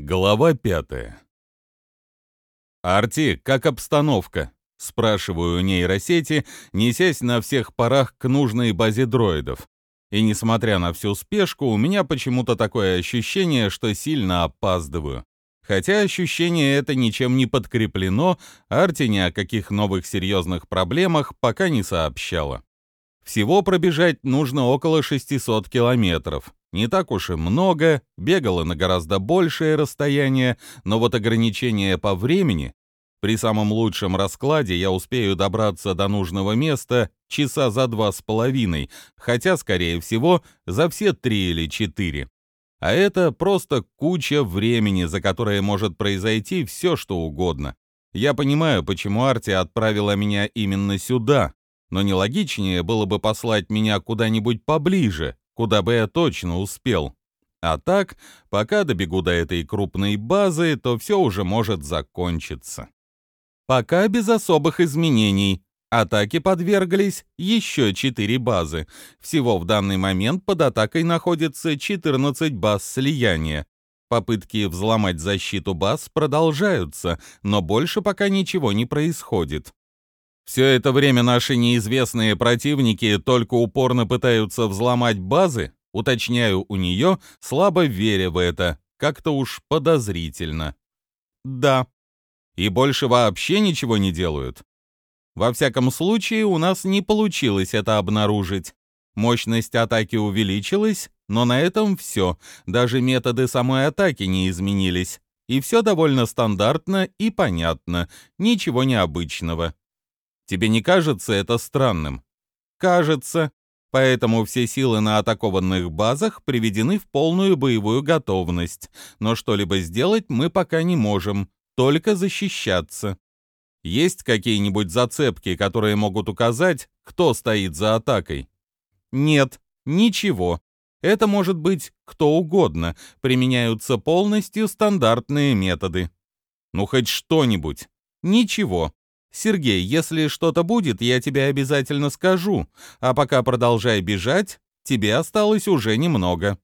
Глава пятая. «Арти, как обстановка?» — спрашиваю у нейросети, несясь на всех парах к нужной базе дроидов. И несмотря на всю спешку, у меня почему-то такое ощущение, что сильно опаздываю. Хотя ощущение это ничем не подкреплено, Арти ни о каких новых серьезных проблемах пока не сообщала. Всего пробежать нужно около 600 километров. Не так уж и много, бегала на гораздо большее расстояние, но вот ограничение по времени при самом лучшем раскладе я успею добраться до нужного места часа за два с половиной, хотя, скорее всего, за все три или четыре. А это просто куча времени, за которое может произойти все, что угодно. Я понимаю, почему Арти отправила меня именно сюда, но нелогичнее было бы послать меня куда-нибудь поближе, куда бы я точно успел. А так, пока добегу до этой крупной базы, то все уже может закончиться. Пока без особых изменений. Атаке подверглись еще 4 базы. Всего в данный момент под атакой находится 14 баз слияния. Попытки взломать защиту баз продолжаются, но больше пока ничего не происходит. Все это время наши неизвестные противники только упорно пытаются взломать базы, уточняю у нее, слабо веря в это, как-то уж подозрительно. Да. И больше вообще ничего не делают. Во всяком случае, у нас не получилось это обнаружить. Мощность атаки увеличилась, но на этом все. Даже методы самой атаки не изменились. И все довольно стандартно и понятно, ничего необычного. Тебе не кажется это странным? Кажется. Поэтому все силы на атакованных базах приведены в полную боевую готовность. Но что-либо сделать мы пока не можем, только защищаться. Есть какие-нибудь зацепки, которые могут указать, кто стоит за атакой? Нет, ничего. Это может быть кто угодно. Применяются полностью стандартные методы. Ну хоть что-нибудь. Ничего. «Сергей, если что-то будет, я тебе обязательно скажу, а пока продолжай бежать, тебе осталось уже немного».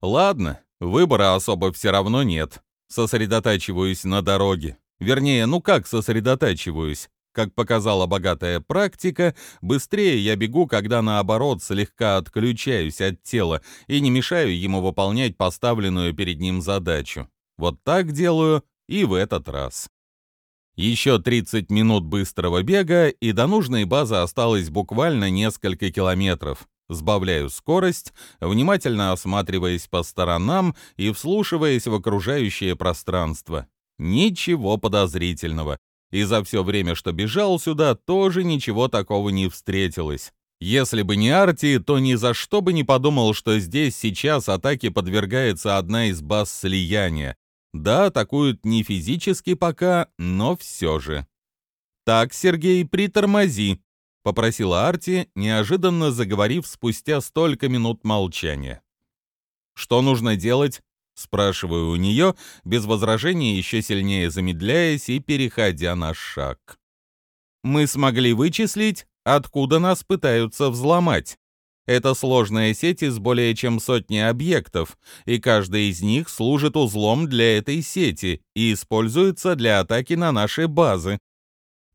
«Ладно, выбора особо все равно нет. Сосредотачиваюсь на дороге. Вернее, ну как сосредотачиваюсь? Как показала богатая практика, быстрее я бегу, когда наоборот слегка отключаюсь от тела и не мешаю ему выполнять поставленную перед ним задачу. Вот так делаю и в этот раз. Еще 30 минут быстрого бега, и до нужной базы осталось буквально несколько километров. Сбавляю скорость, внимательно осматриваясь по сторонам и вслушиваясь в окружающее пространство. Ничего подозрительного. И за все время, что бежал сюда, тоже ничего такого не встретилось. Если бы не Арти, то ни за что бы не подумал, что здесь сейчас атаке подвергается одна из баз слияния, да, атакуют не физически пока, но все же. «Так, Сергей, притормози», — попросила Арти, неожиданно заговорив спустя столько минут молчания. «Что нужно делать?» — спрашиваю у нее, без возражений еще сильнее замедляясь и переходя на шаг. «Мы смогли вычислить, откуда нас пытаются взломать. Это сложная сеть из более чем сотни объектов, и каждый из них служит узлом для этой сети и используется для атаки на наши базы.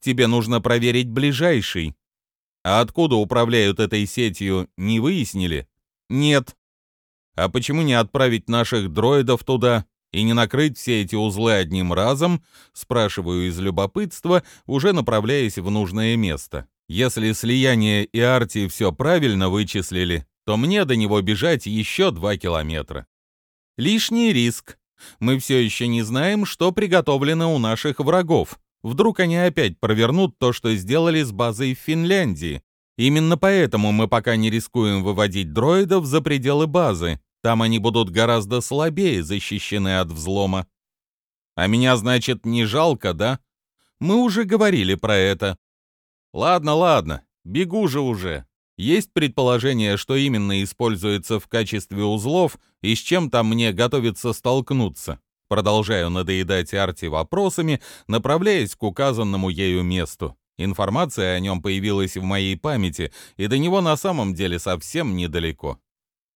Тебе нужно проверить ближайший. А откуда управляют этой сетью, не выяснили? Нет. А почему не отправить наших дроидов туда и не накрыть все эти узлы одним разом? Спрашиваю из любопытства, уже направляясь в нужное место. Если слияние и Арти все правильно вычислили, то мне до него бежать еще два километра. Лишний риск. Мы все еще не знаем, что приготовлено у наших врагов. Вдруг они опять провернут то, что сделали с базой в Финляндии. Именно поэтому мы пока не рискуем выводить дроидов за пределы базы. Там они будут гораздо слабее защищены от взлома. А меня, значит, не жалко, да? Мы уже говорили про это. Ладно, ладно, бегу же уже. Есть предположение, что именно используется в качестве узлов и с чем там мне готовится столкнуться. Продолжаю надоедать Арти вопросами, направляясь к указанному ею месту. Информация о нем появилась в моей памяти, и до него на самом деле совсем недалеко.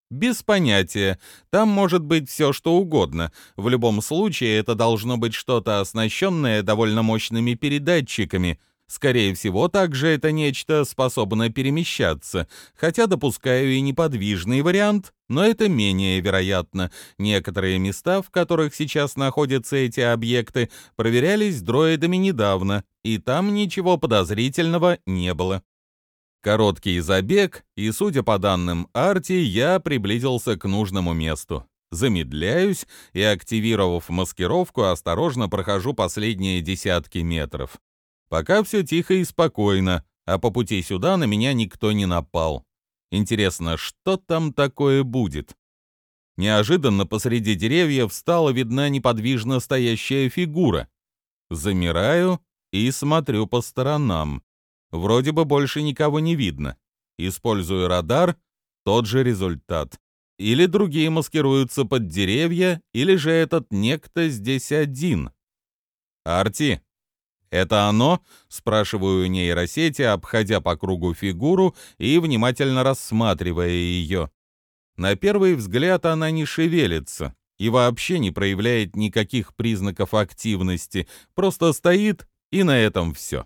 Без понятия. Там может быть все, что угодно. В любом случае, это должно быть что-то оснащенное довольно мощными передатчиками. Скорее всего, также это нечто способно перемещаться, хотя допускаю и неподвижный вариант, но это менее вероятно. Некоторые места, в которых сейчас находятся эти объекты, проверялись дроидами недавно, и там ничего подозрительного не было. Короткий забег, и, судя по данным Арти, я приблизился к нужному месту. Замедляюсь и, активировав маскировку, осторожно прохожу последние десятки метров. Пока все тихо и спокойно, а по пути сюда на меня никто не напал. Интересно, что там такое будет? Неожиданно посреди деревьев стала видна неподвижно стоящая фигура. Замираю и смотрю по сторонам. Вроде бы больше никого не видно. Использую радар, тот же результат. Или другие маскируются под деревья, или же этот некто здесь один. Арти, «Это оно?» — спрашиваю нейросети, обходя по кругу фигуру и внимательно рассматривая ее. На первый взгляд она не шевелится и вообще не проявляет никаких признаков активности, просто стоит, и на этом все.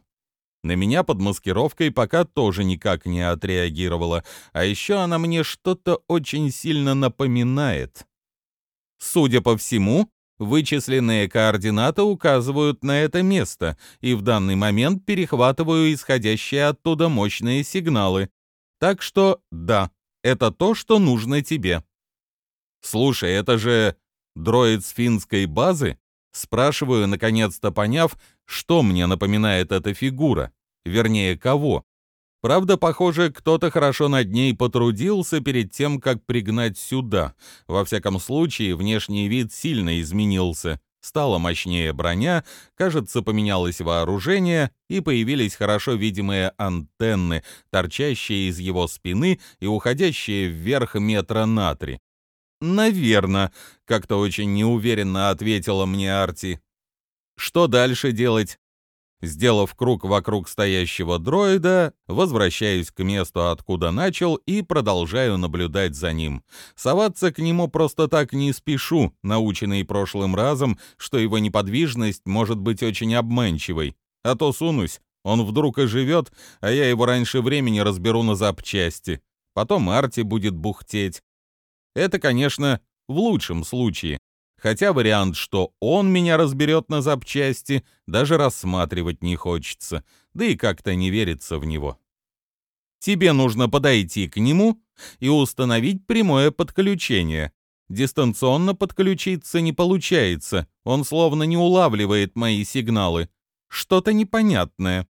На меня под маскировкой пока тоже никак не отреагировала, а еще она мне что-то очень сильно напоминает. Судя по всему, Вычисленные координаты указывают на это место, и в данный момент перехватываю исходящие оттуда мощные сигналы. Так что да, это то, что нужно тебе. Слушай, это же дроид с финской базы? Спрашиваю, наконец-то поняв, что мне напоминает эта фигура. Вернее, кого. Правда, похоже, кто-то хорошо над ней потрудился перед тем, как пригнать сюда. Во всяком случае, внешний вид сильно изменился. Стала мощнее броня, кажется, поменялось вооружение, и появились хорошо видимые антенны, торчащие из его спины и уходящие вверх метра на три. «Наверно», — как-то очень неуверенно ответила мне Арти. «Что дальше делать?» Сделав круг вокруг стоящего дроида, возвращаюсь к месту, откуда начал, и продолжаю наблюдать за ним. Соваться к нему просто так не спешу, наученный прошлым разом, что его неподвижность может быть очень обманчивой. А то сунусь, он вдруг оживет, а я его раньше времени разберу на запчасти. Потом Арти будет бухтеть. Это, конечно, в лучшем случае. Хотя вариант, что он меня разберет на запчасти, даже рассматривать не хочется, да и как-то не верится в него. Тебе нужно подойти к нему и установить прямое подключение. Дистанционно подключиться не получается, он словно не улавливает мои сигналы. Что-то непонятное.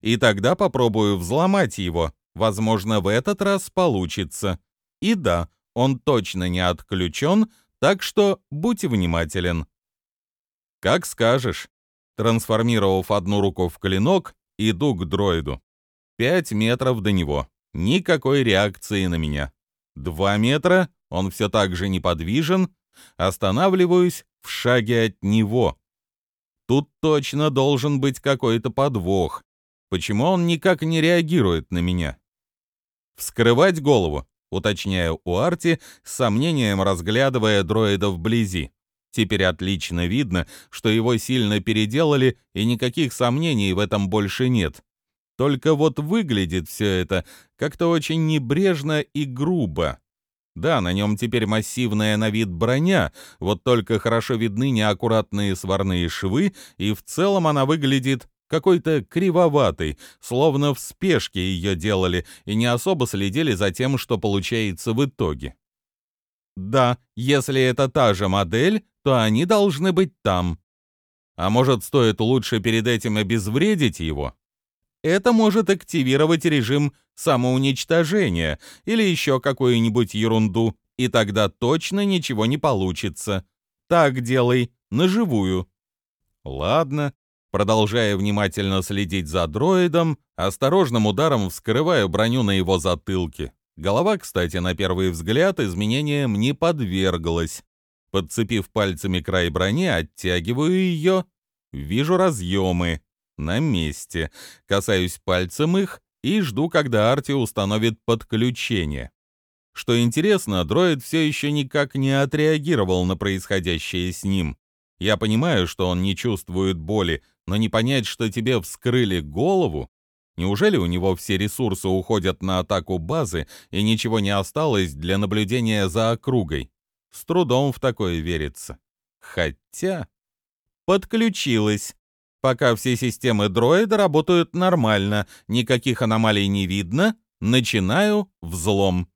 И тогда попробую взломать его. Возможно, в этот раз получится. И да, он точно не отключен, так что будь внимателен. Как скажешь. Трансформировав одну руку в клинок, иду к дроиду. Пять метров до него. Никакой реакции на меня. Два метра, он все так же неподвижен. Останавливаюсь в шаге от него. Тут точно должен быть какой-то подвох. Почему он никак не реагирует на меня? Вскрывать голову уточняю у Арти, с сомнением разглядывая дроида вблизи. Теперь отлично видно, что его сильно переделали, и никаких сомнений в этом больше нет. Только вот выглядит все это как-то очень небрежно и грубо. Да, на нем теперь массивная на вид броня, вот только хорошо видны неаккуратные сварные швы, и в целом она выглядит какой-то кривоватый, словно в спешке ее делали и не особо следили за тем, что получается в итоге. Да, если это та же модель, то они должны быть там. А может, стоит лучше перед этим обезвредить его? Это может активировать режим самоуничтожения или еще какую-нибудь ерунду, и тогда точно ничего не получится. Так делай, наживую. Ладно, Продолжая внимательно следить за дроидом, осторожным ударом вскрываю броню на его затылке. Голова, кстати, на первый взгляд изменениям не подверглась. Подцепив пальцами край брони, оттягиваю ее. Вижу разъемы. На месте. Касаюсь пальцем их и жду, когда Арти установит подключение. Что интересно, дроид все еще никак не отреагировал на происходящее с ним. Я понимаю, что он не чувствует боли, но не понять, что тебе вскрыли голову? Неужели у него все ресурсы уходят на атаку базы, и ничего не осталось для наблюдения за округой? С трудом в такое верится. Хотя... Подключилась. Пока все системы дроида работают нормально, никаких аномалий не видно, начинаю взлом.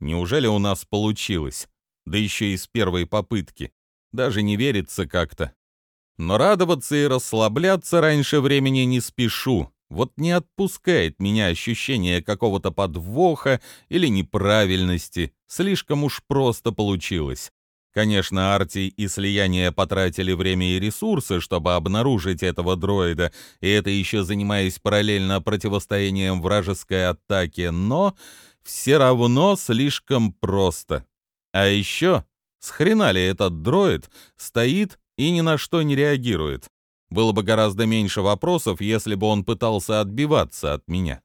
Неужели у нас получилось? Да еще и с первой попытки. Даже не верится как-то. Но радоваться и расслабляться раньше времени не спешу. Вот не отпускает меня ощущение какого-то подвоха или неправильности. Слишком уж просто получилось. Конечно, Арти и Слияние потратили время и ресурсы, чтобы обнаружить этого дроида, и это еще занимаясь параллельно противостоянием вражеской атаке, но все равно слишком просто. А еще, с хрена ли этот дроид стоит и ни на что не реагирует? Было бы гораздо меньше вопросов, если бы он пытался отбиваться от меня.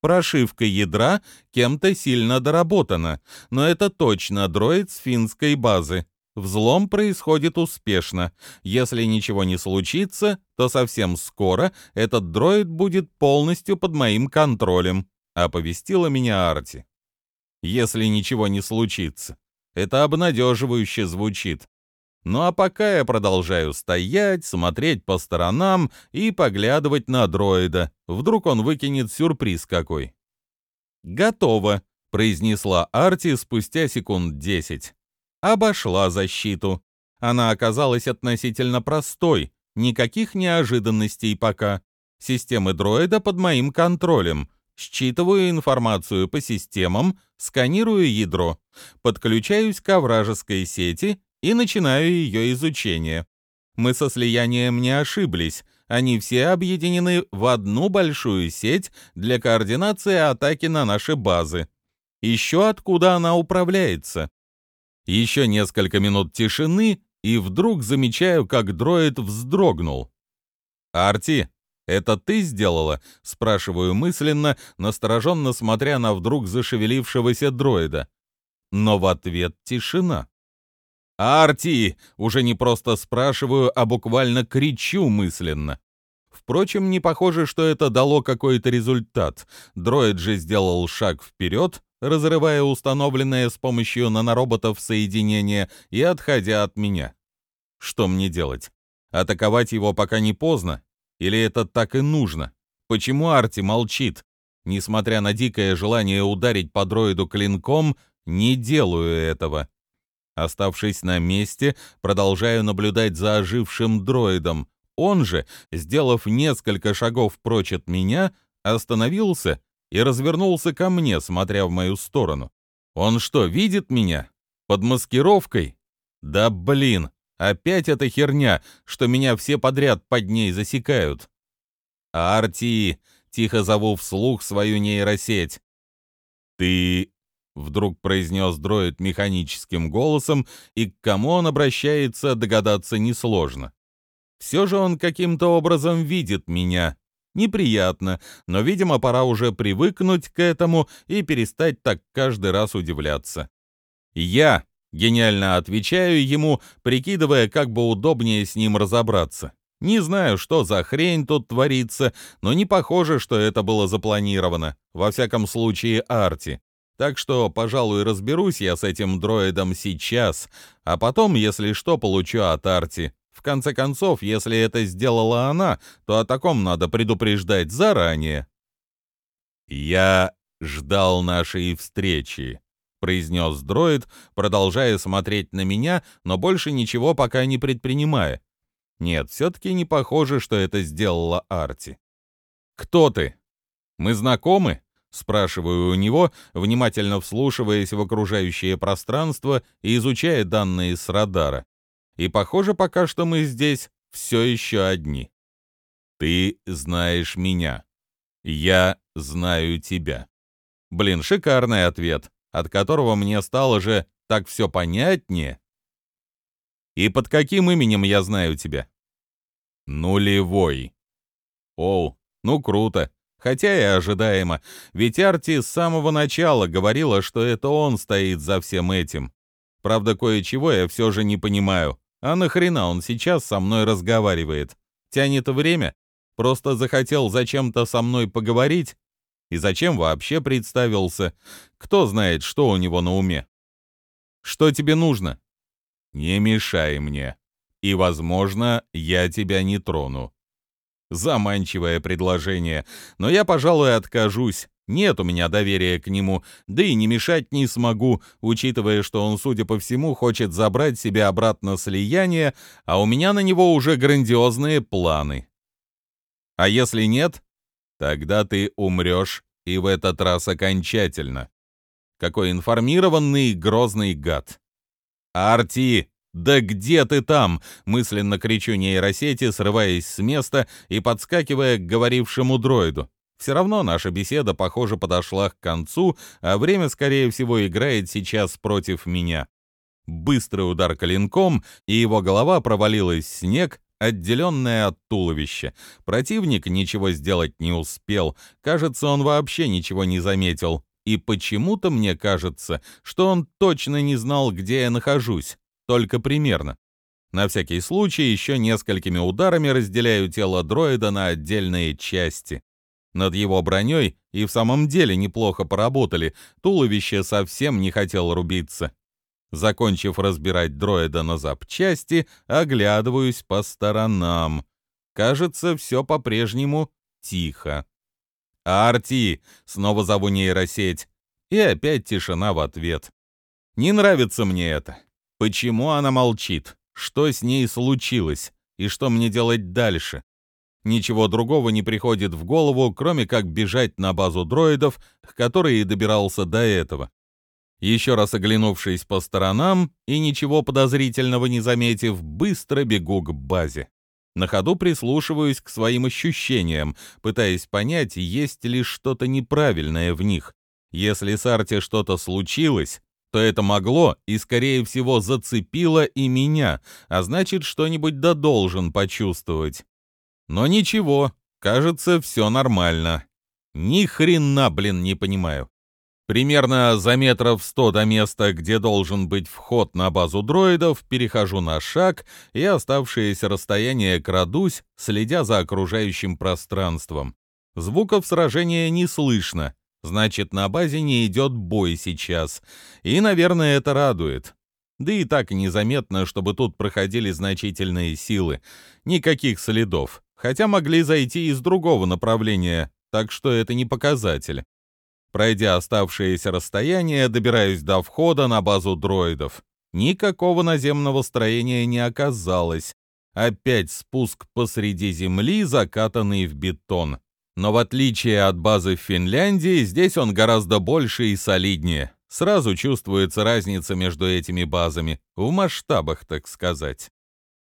Прошивка ядра кем-то сильно доработана, но это точно дроид с финской базы. Взлом происходит успешно. Если ничего не случится, то совсем скоро этот дроид будет полностью под моим контролем оповестила меня Арти. Если ничего не случится. Это обнадеживающе звучит. Ну а пока я продолжаю стоять, смотреть по сторонам и поглядывать на дроида. Вдруг он выкинет сюрприз какой. «Готово», — произнесла Арти спустя секунд десять. Обошла защиту. Она оказалась относительно простой, никаких неожиданностей пока. Системы дроида под моим контролем, Считываю информацию по системам, сканирую ядро, подключаюсь к вражеской сети и начинаю ее изучение. Мы со слиянием не ошиблись, они все объединены в одну большую сеть для координации атаки на наши базы. Еще откуда она управляется. Еще несколько минут тишины, и вдруг замечаю, как дроид вздрогнул. «Арти, «Это ты сделала?» — спрашиваю мысленно, настороженно смотря на вдруг зашевелившегося дроида. Но в ответ тишина. «Арти!» — уже не просто спрашиваю, а буквально кричу мысленно. Впрочем, не похоже, что это дало какой-то результат. Дроид же сделал шаг вперед, разрывая установленное с помощью нанороботов соединение и отходя от меня. Что мне делать? Атаковать его пока не поздно, или это так и нужно? Почему Арти молчит? Несмотря на дикое желание ударить по дроиду клинком, не делаю этого. Оставшись на месте, продолжаю наблюдать за ожившим дроидом. Он же, сделав несколько шагов прочь от меня, остановился и развернулся ко мне, смотря в мою сторону. Он что, видит меня? Под маскировкой? Да блин, Опять эта херня, что меня все подряд под ней засекают. «Арти!» — тихо зову вслух свою нейросеть. «Ты...» — вдруг произнес дроид механическим голосом, и к кому он обращается, догадаться несложно. Все же он каким-то образом видит меня. Неприятно, но, видимо, пора уже привыкнуть к этому и перестать так каждый раз удивляться. «Я!» Гениально отвечаю ему, прикидывая, как бы удобнее с ним разобраться. Не знаю, что за хрень тут творится, но не похоже, что это было запланировано. Во всяком случае, Арти. Так что, пожалуй, разберусь я с этим дроидом сейчас, а потом, если что, получу от Арти. В конце концов, если это сделала она, то о таком надо предупреждать заранее. Я ждал нашей встречи произнес дроид, продолжая смотреть на меня, но больше ничего пока не предпринимая. Нет, все-таки не похоже, что это сделала Арти. «Кто ты? Мы знакомы?» — спрашиваю у него, внимательно вслушиваясь в окружающее пространство и изучая данные с радара. И похоже пока что мы здесь все еще одни. «Ты знаешь меня. Я знаю тебя». Блин, шикарный ответ от которого мне стало же так все понятнее. И под каким именем я знаю тебя? Нулевой. Оу, ну круто. Хотя и ожидаемо, ведь Арти с самого начала говорила, что это он стоит за всем этим. Правда, кое-чего я все же не понимаю. А нахрена он сейчас со мной разговаривает? Тянет время? Просто захотел зачем-то со мной поговорить? И зачем вообще представился? Кто знает, что у него на уме? Что тебе нужно? Не мешай мне. И, возможно, я тебя не трону. Заманчивое предложение, но я, пожалуй, откажусь. Нет у меня доверия к нему, да и не мешать не смогу, учитывая, что он, судя по всему, хочет забрать себе обратно слияние, а у меня на него уже грандиозные планы. А если нет, тогда ты умрешь, и в этот раз окончательно. Какой информированный грозный гад. Арти, «Да где ты там?» — мысленно кричу нейросети, срываясь с места и подскакивая к говорившему дроиду. Все равно наша беседа, похоже, подошла к концу, а время, скорее всего, играет сейчас против меня. Быстрый удар коленком, и его голова провалилась в снег, отделенная от туловища. Противник ничего сделать не успел. Кажется, он вообще ничего не заметил. И почему-то мне кажется, что он точно не знал, где я нахожусь только примерно. На всякий случай еще несколькими ударами разделяю тело дроида на отдельные части. Над его броней и в самом деле неплохо поработали, туловище совсем не хотел рубиться. Закончив разбирать дроида на запчасти, оглядываюсь по сторонам. Кажется, все по-прежнему тихо. «Арти!» — снова зову нейросеть. И опять тишина в ответ. Не нравится мне это. Почему она молчит? Что с ней случилось? И что мне делать дальше? Ничего другого не приходит в голову, кроме как бежать на базу дроидов, к которой и добирался до этого. Еще раз оглянувшись по сторонам и ничего подозрительного не заметив, быстро бегу к базе. На ходу прислушиваюсь к своим ощущениям, пытаясь понять, есть ли что-то неправильное в них. Если с Арти что-то случилось, то это могло и, скорее всего, зацепило и меня, а значит, что-нибудь да должен почувствовать. Но ничего, кажется, все нормально. Ни хрена, блин, не понимаю. Примерно за метров сто до места, где должен быть вход на базу дроидов, перехожу на шаг и оставшееся расстояние крадусь, следя за окружающим пространством. Звуков сражения не слышно, Значит, на базе не идет бой сейчас. И, наверное, это радует. Да и так незаметно, чтобы тут проходили значительные силы. Никаких следов. Хотя могли зайти из другого направления, так что это не показатель. Пройдя оставшееся расстояние, добираюсь до входа на базу дроидов. Никакого наземного строения не оказалось. Опять спуск посреди земли, закатанный в бетон. Но в отличие от базы в Финляндии, здесь он гораздо больше и солиднее. Сразу чувствуется разница между этими базами, в масштабах, так сказать.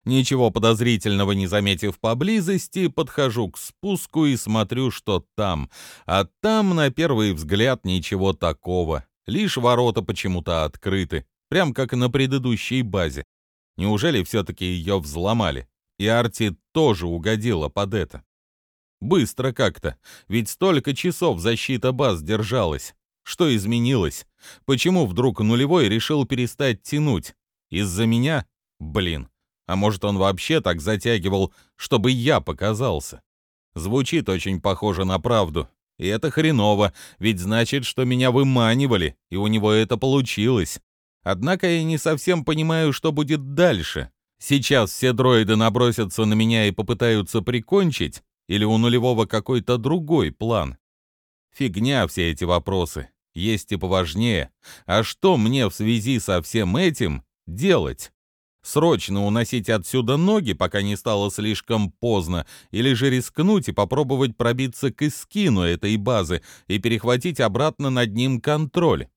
Ничего подозрительного не заметив поблизости, подхожу к спуску и смотрю, что там. А там, на первый взгляд, ничего такого. Лишь ворота почему-то открыты, прям как на предыдущей базе. Неужели все-таки ее взломали? И Арти тоже угодила под это. Быстро как-то, ведь столько часов защита баз держалась. Что изменилось? Почему вдруг нулевой решил перестать тянуть? Из-за меня? Блин. А может, он вообще так затягивал, чтобы я показался? Звучит очень похоже на правду. И это хреново, ведь значит, что меня выманивали, и у него это получилось. Однако я не совсем понимаю, что будет дальше. Сейчас все дроиды набросятся на меня и попытаются прикончить, или у нулевого какой-то другой план? Фигня все эти вопросы. Есть и поважнее. А что мне в связи со всем этим делать? Срочно уносить отсюда ноги, пока не стало слишком поздно, или же рискнуть и попробовать пробиться к эскину этой базы и перехватить обратно над ним контроль?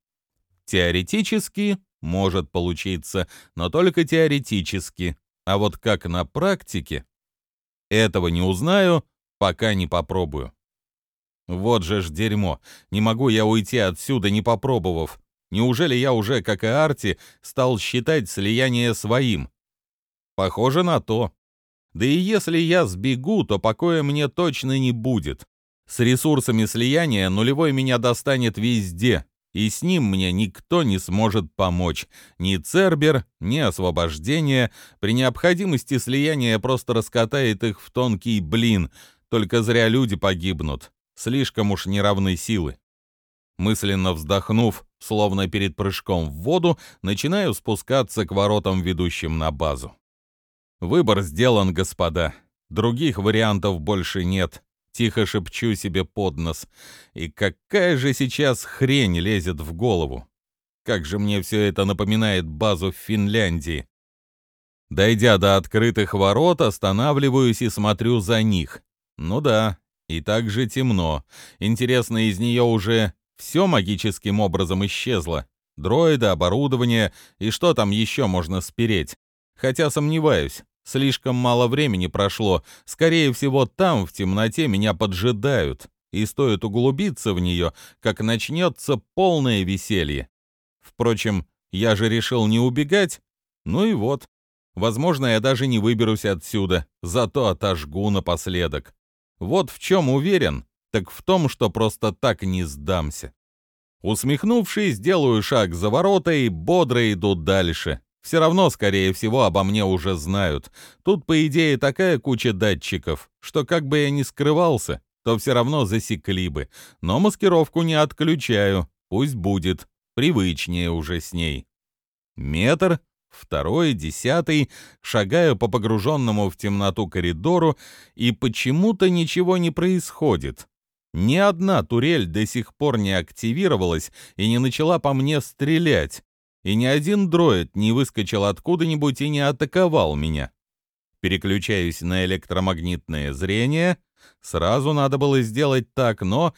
Теоретически может получиться, но только теоретически. А вот как на практике? Этого не узнаю, пока не попробую. Вот же ж дерьмо. Не могу я уйти отсюда, не попробовав. Неужели я уже, как и Арти, стал считать слияние своим? Похоже на то. Да и если я сбегу, то покоя мне точно не будет. С ресурсами слияния нулевой меня достанет везде, и с ним мне никто не сможет помочь. Ни Цербер, ни освобождение. При необходимости слияния просто раскатает их в тонкий блин. Только зря люди погибнут. Слишком уж неравны силы. Мысленно вздохнув, словно перед прыжком в воду, начинаю спускаться к воротам, ведущим на базу. Выбор сделан, господа. Других вариантов больше нет. Тихо шепчу себе под нос. И какая же сейчас хрень лезет в голову? Как же мне все это напоминает базу в Финляндии. Дойдя до открытых ворот, останавливаюсь и смотрю за них. Ну да, и так же темно. Интересно, из нее уже все магическим образом исчезло. Дроиды, оборудование и что там еще можно спереть. Хотя сомневаюсь. Слишком мало времени прошло. Скорее всего, там, в темноте, меня поджидают. И стоит углубиться в нее, как начнется полное веселье. Впрочем, я же решил не убегать. Ну и вот. Возможно, я даже не выберусь отсюда, зато отожгу напоследок. Вот в чем уверен, так в том, что просто так не сдамся. Усмехнувшись, делаю шаг за ворота и бодро иду дальше. Все равно, скорее всего, обо мне уже знают. Тут, по идее, такая куча датчиков, что как бы я ни скрывался, то все равно засекли бы. Но маскировку не отключаю, пусть будет, привычнее уже с ней. Метр, второй, десятый, шагаю по погруженному в темноту коридору, и почему-то ничего не происходит. Ни одна турель до сих пор не активировалась и не начала по мне стрелять и ни один дроид не выскочил откуда-нибудь и не атаковал меня. Переключаюсь на электромагнитное зрение. Сразу надо было сделать так, но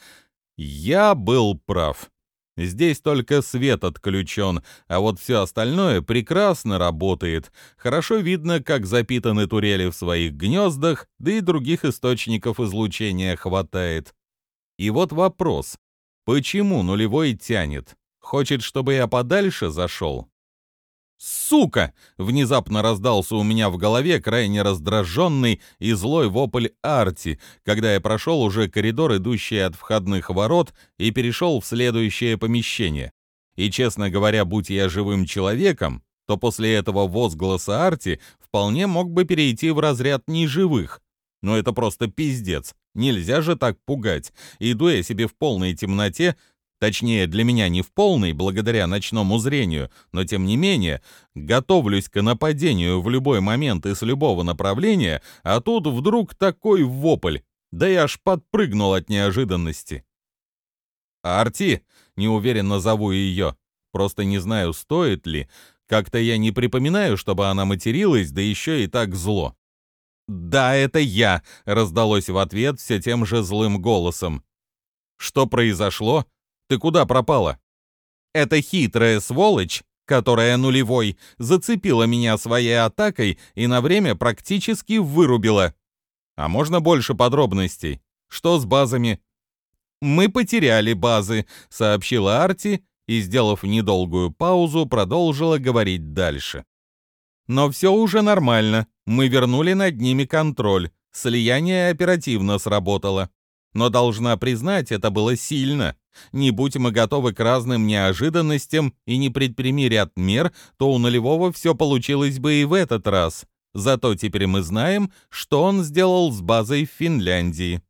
я был прав. Здесь только свет отключен, а вот все остальное прекрасно работает. Хорошо видно, как запитаны турели в своих гнездах, да и других источников излучения хватает. И вот вопрос. Почему нулевой тянет? Хочет, чтобы я подальше зашел? «Сука!» — внезапно раздался у меня в голове крайне раздраженный и злой вопль Арти, когда я прошел уже коридор, идущий от входных ворот, и перешел в следующее помещение. И, честно говоря, будь я живым человеком, то после этого возгласа Арти вполне мог бы перейти в разряд неживых. Но это просто пиздец. Нельзя же так пугать. Иду я себе в полной темноте, Точнее, для меня не в полной, благодаря ночному зрению, но тем не менее, готовлюсь к нападению в любой момент и с любого направления, а тут вдруг такой вопль, да я аж подпрыгнул от неожиданности. «Арти!» — неуверенно зову ее. Просто не знаю, стоит ли. Как-то я не припоминаю, чтобы она материлась, да еще и так зло. «Да, это я!» — раздалось в ответ все тем же злым голосом. «Что произошло?» Ты куда пропала?» «Это хитрая сволочь, которая нулевой, зацепила меня своей атакой и на время практически вырубила. А можно больше подробностей? Что с базами?» «Мы потеряли базы», — сообщила Арти и, сделав недолгую паузу, продолжила говорить дальше. «Но все уже нормально. Мы вернули над ними контроль. Слияние оперативно сработало. Но должна признать, это было сильно. Не будь мы готовы к разным неожиданностям и не предприми ряд мер, то у нулевого все получилось бы и в этот раз. Зато теперь мы знаем, что он сделал с базой в Финляндии.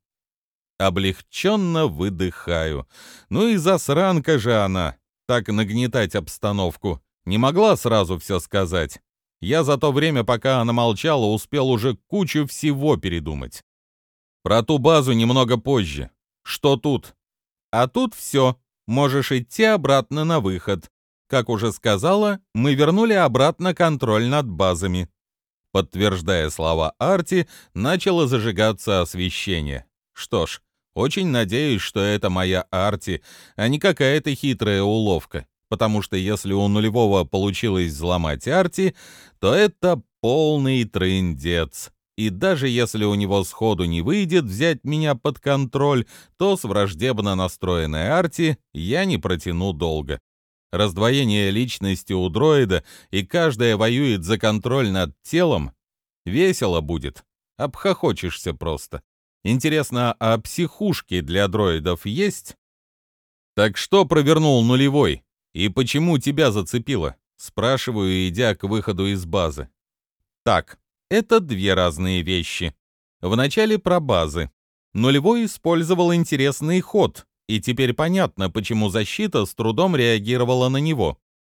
Облегченно выдыхаю. Ну и засранка же она. Так нагнетать обстановку. Не могла сразу все сказать. Я за то время, пока она молчала, успел уже кучу всего передумать. Про ту базу немного позже. Что тут? А тут все. Можешь идти обратно на выход. Как уже сказала, мы вернули обратно контроль над базами. Подтверждая слова Арти, начало зажигаться освещение. Что ж, очень надеюсь, что это моя Арти, а не какая-то хитрая уловка. Потому что если у нулевого получилось взломать Арти, то это полный трындец. И даже если у него сходу не выйдет взять меня под контроль, то с враждебно настроенной арти я не протяну долго. Раздвоение личности у дроида, и каждая воюет за контроль над телом, весело будет. Обхохочешься просто. Интересно, а психушки для дроидов есть? Так что провернул нулевой? И почему тебя зацепило? Спрашиваю, идя к выходу из базы. Так, это две разные вещи. Вначале про базы. Нулевой использовал интересный ход, и теперь понятно, почему защита с трудом реагировала на него.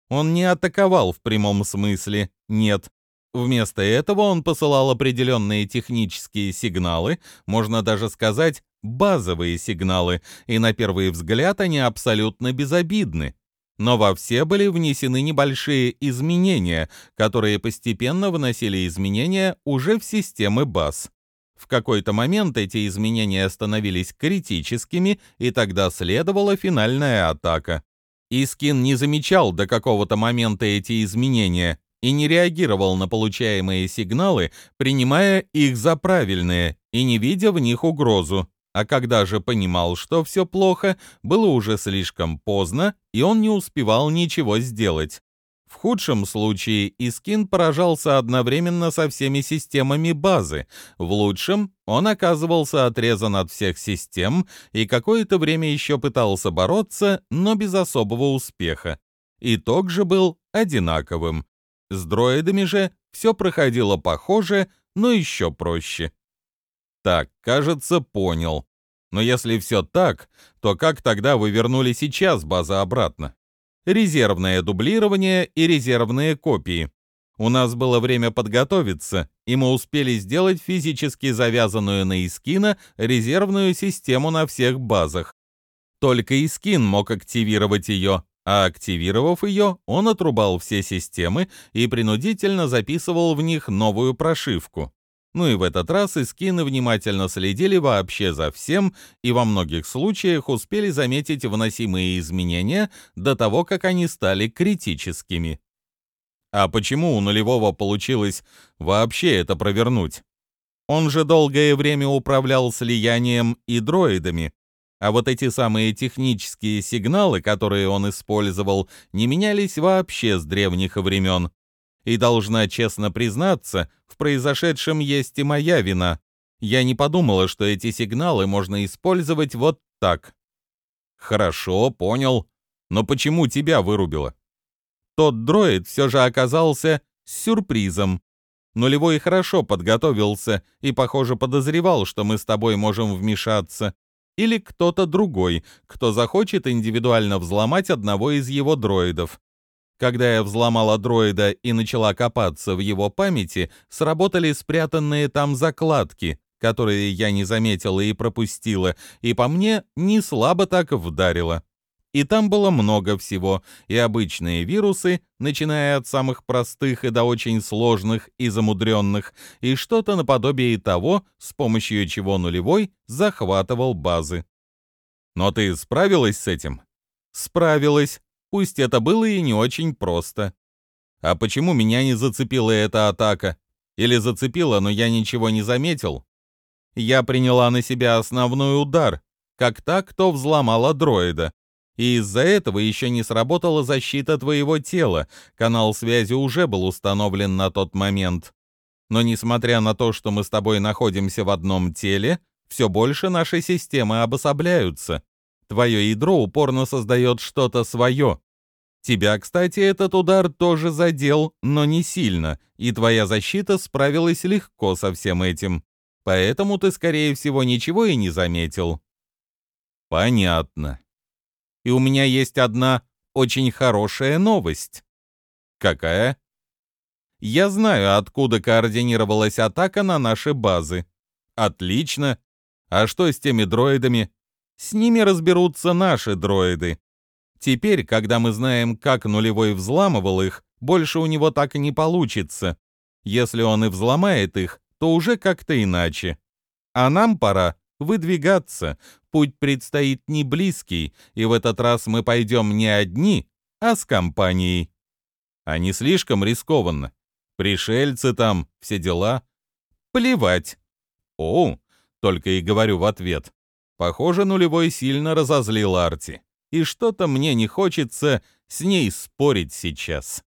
Он не атаковал в прямом смысле, нет. Вместо этого он посылал определенные технические сигналы, можно даже сказать, базовые сигналы, и на первый взгляд они абсолютно безобидны. Но во все были внесены небольшие изменения, которые постепенно вносили изменения уже в системы баз. В какой-то момент эти изменения становились критическими, и тогда следовала финальная атака. Искин не замечал до какого-то момента эти изменения и не реагировал на получаемые сигналы, принимая их за правильные и не видя в них угрозу. А когда же понимал, что все плохо, было уже слишком поздно, и он не успевал ничего сделать. В худшем случае Искин поражался одновременно со всеми системами базы. В лучшем он оказывался отрезан от всех систем и какое-то время еще пытался бороться, но без особого успеха. Итог же был одинаковым. С дроидами же все проходило похоже, но еще проще. Так, кажется, понял. Но если все так, то как тогда вы вернули сейчас база обратно? Резервное дублирование и резервные копии. У нас было время подготовиться, и мы успели сделать физически завязанную на Искина резервную систему на всех базах. Только Искин мог активировать ее, а активировав ее, он отрубал все системы и принудительно записывал в них новую прошивку. Ну и в этот раз Искины внимательно следили вообще за всем и во многих случаях успели заметить вносимые изменения до того, как они стали критическими. А почему у нулевого получилось вообще это провернуть? Он же долгое время управлял слиянием и дроидами, а вот эти самые технические сигналы, которые он использовал, не менялись вообще с древних времен. И должна честно признаться, в произошедшем есть и моя вина. Я не подумала, что эти сигналы можно использовать вот так. Хорошо, понял. Но почему тебя вырубило? Тот дроид все же оказался сюрпризом. Нулевой хорошо подготовился и, похоже, подозревал, что мы с тобой можем вмешаться. Или кто-то другой, кто захочет индивидуально взломать одного из его дроидов. Когда я взломала дроида и начала копаться в его памяти, сработали спрятанные там закладки, которые я не заметила и пропустила, и по мне не слабо так вдарило. И там было много всего, и обычные вирусы, начиная от самых простых и до очень сложных и замудренных, и что-то наподобие того, с помощью чего нулевой захватывал базы. Но ты справилась с этим? Справилась, Пусть это было и не очень просто. А почему меня не зацепила эта атака? Или зацепила, но я ничего не заметил? Я приняла на себя основной удар, как та, кто взломала дроида. И из-за этого еще не сработала защита твоего тела, канал связи уже был установлен на тот момент. Но несмотря на то, что мы с тобой находимся в одном теле, все больше наши системы обособляются. Твое ядро упорно создает что-то свое. Тебя, кстати, этот удар тоже задел, но не сильно, и твоя защита справилась легко со всем этим. Поэтому ты, скорее всего, ничего и не заметил. Понятно. И у меня есть одна очень хорошая новость. Какая? Я знаю, откуда координировалась атака на наши базы. Отлично. А что с теми дроидами? С ними разберутся наши дроиды. Теперь, когда мы знаем, как нулевой взламывал их, больше у него так и не получится. Если он и взломает их, то уже как-то иначе. А нам пора выдвигаться. Путь предстоит не близкий, и в этот раз мы пойдем не одни, а с компанией. А не слишком рискованно. Пришельцы там, все дела. Плевать. О, только и говорю в ответ. Похоже, нулевой сильно разозлил Арти и что-то мне не хочется с ней спорить сейчас.